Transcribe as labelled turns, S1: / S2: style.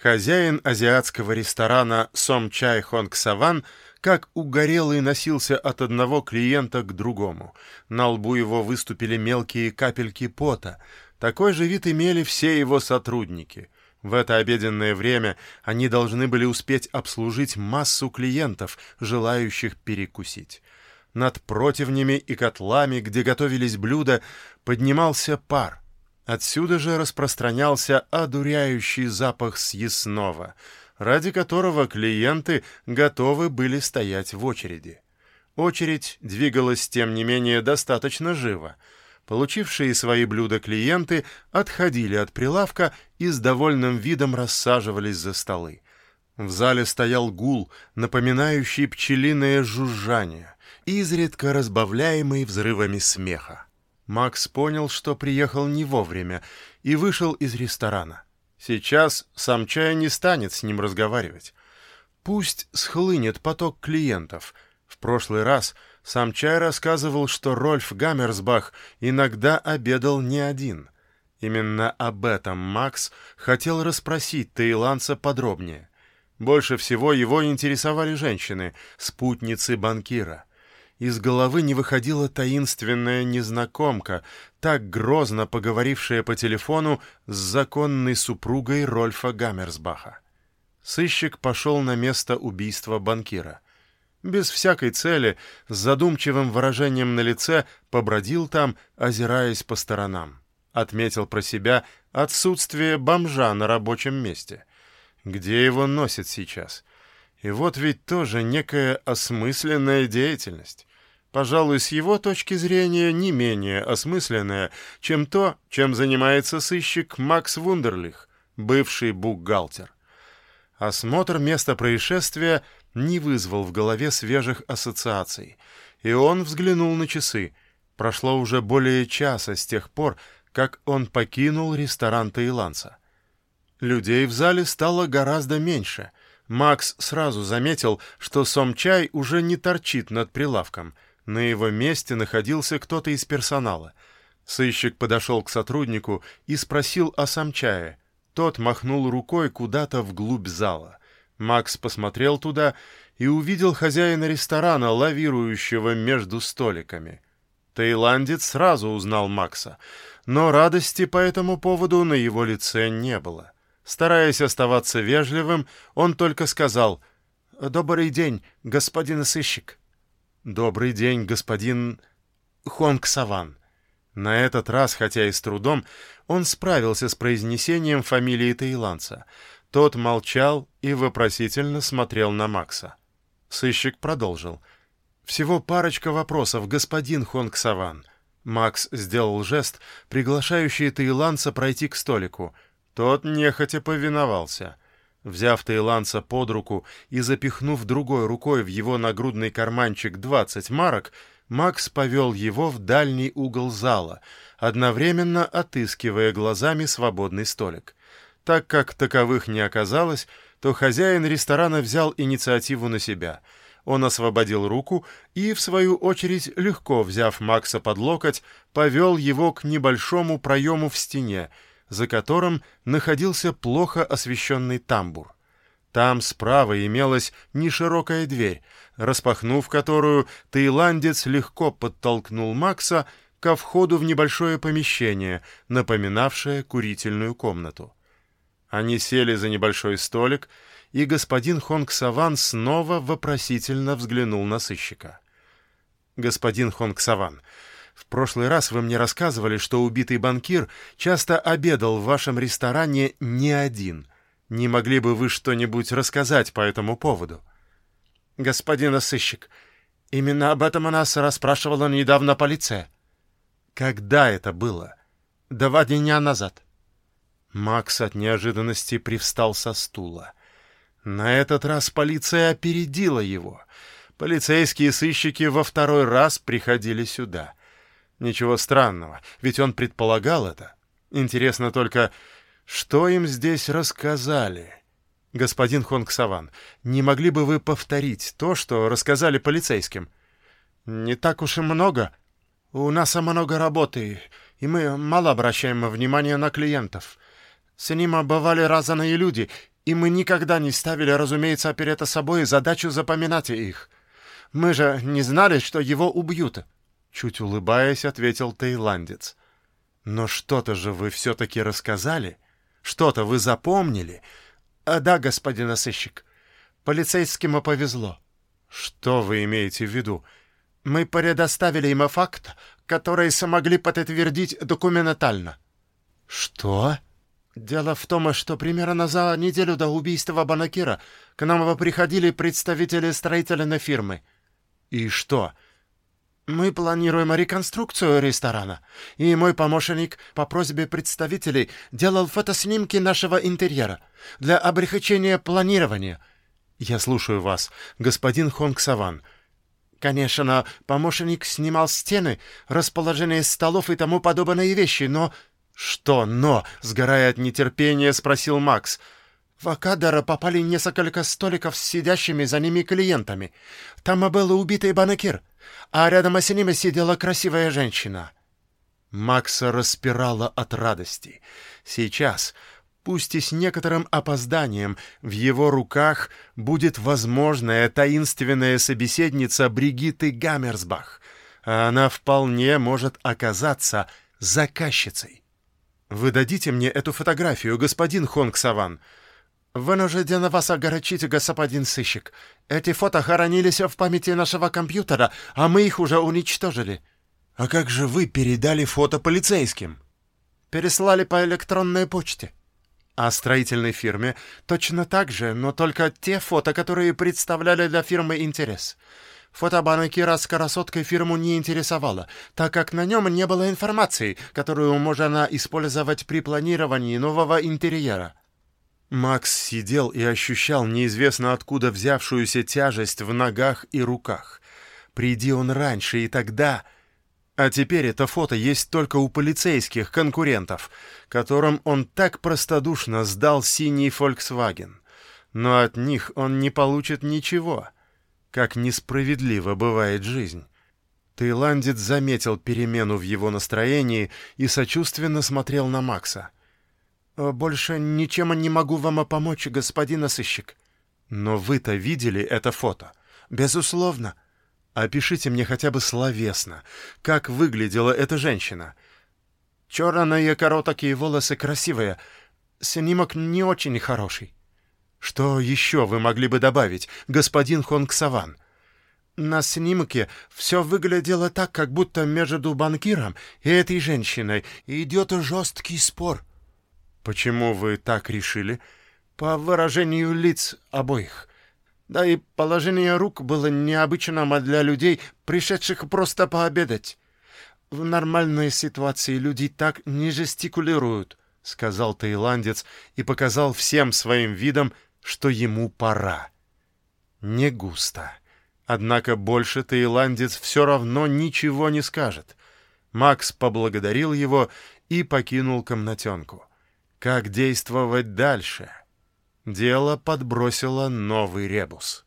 S1: Хозяин азиатского ресторана Сом Чай Хонг Саван как угорелый носился от одного клиента к другому. На лбу его выступили мелкие капельки пота. Такой же вид имели все его сотрудники. В это обеденное время они должны были успеть обслужить массу клиентов, желающих перекусить. Над противнями и котлами, где готовились блюда, поднимался пар — Отсюда же распространялся одуряющий запах съестного, ради которого клиенты готовы были стоять в очереди. Очередь двигалась, тем не менее, достаточно живо. Получившие свои блюда клиенты отходили от прилавка и с довольным видом рассаживались за столы. В зале стоял гул, напоминающий пчелиное жужжание, изредка разбавляемый взрывами смеха. Макс понял, что приехал не вовремя, и вышел из ресторана. Сейчас сам Чай не станет с ним разговаривать. Пусть схлынет поток клиентов. В прошлый раз сам Чай рассказывал, что Рольф Гаммерсбах иногда обедал не один. Именно об этом Макс хотел расспросить таиландца подробнее. Больше всего его интересовали женщины, спутницы банкира из головы не выходила таинственная незнакомка, так грозно поговорившая по телефону с законной супругой Рольфа Гаммерсбаха. Сыщик пошел на место убийства банкира. Без всякой цели, с задумчивым выражением на лице, побродил там, озираясь по сторонам. Отметил про себя отсутствие бомжа на рабочем месте. Где его носит сейчас? И вот ведь тоже некая осмысленная деятельность пожалуй, с его точки зрения не менее осмысленное, чем то, чем занимается сыщик Макс Вундерлих, бывший бухгалтер. Осмотр места происшествия не вызвал в голове свежих ассоциаций, и он взглянул на часы. Прошло уже более часа с тех пор, как он покинул ресторан таиландца. Людей в зале стало гораздо меньше. Макс сразу заметил, что Сомчай уже не торчит над прилавком — на его месте находился кто-то из персонала. Сыщик подошел к сотруднику и спросил о самчае. Тот махнул рукой куда-то вглубь зала. Макс посмотрел туда и увидел хозяина ресторана, лавирующего между столиками. Таиландец сразу узнал Макса, но радости по этому поводу на его лице не было. Стараясь оставаться вежливым, он только сказал «Добрый день, господин сыщик». «Добрый день, господин Хонг Саван». На этот раз, хотя и с трудом, он справился с произнесением фамилии таиландца. Тот молчал и вопросительно смотрел на Макса. Сыщик продолжил. «Всего парочка вопросов, господин Хонг Саван». Макс сделал жест, приглашающий таиландца пройти к столику. Тот нехотя повиновался — Взяв таиландца под руку и запихнув другой рукой в его нагрудный карманчик 20 марок, Макс повел его в дальний угол зала, одновременно отыскивая глазами свободный столик. Так как таковых не оказалось, то хозяин ресторана взял инициативу на себя. Он освободил руку и, в свою очередь, легко взяв Макса под локоть, повел его к небольшому проему в стене, за которым находился плохо освещенный тамбур. Там справа имелась неширокая дверь, распахнув которую, таиландец легко подтолкнул Макса ко входу в небольшое помещение, напоминавшее курительную комнату. Они сели за небольшой столик, и господин Хонг Саван снова вопросительно взглянул на сыщика. «Господин Хонг Саван, в прошлый раз вы мне рассказывали, что убитый банкир часто обедал в вашем ресторане не один. Не могли бы вы что-нибудь рассказать по этому поводу? Господин сыщик, именно об этом у нас расспрашивала недавно полиция. Когда это было? Два дня назад. Макс от неожиданности привстал со стула. На этот раз полиция опередила его. Полицейские сыщики во второй раз приходили сюда — Ничего странного, ведь он предполагал это. Интересно только, что им здесь рассказали? Господин Хонг Саван, не могли бы вы повторить то, что рассказали полицейским? Не так уж и много. У нас много работы, и мы мало обращаем внимания на клиентов. С ним бывали разные люди, и мы никогда не ставили, разумеется, перед собой задачу запоминать их. Мы же не знали, что его убьют. Чуть улыбаясь, ответил таиландец. Но что-то же вы все-таки рассказали? Что-то вы запомнили? А, да, господин сыщик. Полицейским повезло. Что вы имеете в виду? Мы предоставили им факт, который смогли подтвердить документально. Что? Дело в том, что примерно за неделю до убийства Банакира к нам приходили представители строительной фирмы. И что? Мы планируем реконструкцию ресторана, и мой помощник по просьбе представителей делал фотоснимки нашего интерьера для облегчения планирования. Я слушаю вас, господин Хонг Саван. Конечно, помощник снимал стены, расположение столов и тому подобные вещи, но... Что «но»? Сгорая от нетерпения, спросил Макс — в кадр попали несколько столиков с сидящими за ними клиентами. Там был убитый банкир, а рядом с ними сидела красивая женщина. Макса распирала от радости. Сейчас, пусть и с некоторым опозданием, в его руках будет возможная таинственная собеседница Бригитты Гаммерсбах, а она вполне может оказаться заказчицей. «Вы дадите мне эту фотографию, господин Хонг Саван?» «Вынужден вас огорчить, господин сыщик. Эти фото хоронились в памяти нашего компьютера, а мы их уже уничтожили».
S2: «А как же вы передали фото полицейским?»
S1: «Переслали по электронной почте». А строительной фирме точно так же, но только те фото, которые представляли для фирмы интерес. Фото банкира с красоткой фирму не интересовало, так как на нем не было информации, которую можно использовать при планировании нового интерьера. Макс сидел и ощущал неизвестно откуда взявшуюся тяжесть в ногах и руках. Приди он раньше, и тогда... А теперь это фото есть только у полицейских конкурентов, которым он так простодушно сдал синий Volkswagen. Но от них он не получит ничего. Как несправедлива бывает жизнь. Таиландец заметил перемену в его настроении и сочувственно смотрел на Макса — «Больше ничем не могу вам помочь, господин сыщик». «Но вы-то видели это фото?» «Безусловно». «Опишите мне хотя бы словесно, как выглядела эта женщина». «Черные короткие волосы красивые. Снимок не очень хороший». «Что еще вы могли бы добавить, господин Хонг Саван?» На снимке все выглядело так, как будто между банкиром и этой женщиной идет жесткий спор. Почему вы так решили? По выражению лиц обоих. Да и положение рук было необычным для людей, пришедших просто пообедать. В нормальной ситуации люди так не жестикулируют, сказал таиландец и показал всем своим видом, что ему пора. Не густо. Однако больше таиландец все равно ничего не скажет. Макс поблагодарил его и покинул комнатенку. Как действовать дальше? Дело подбросило новый ребус.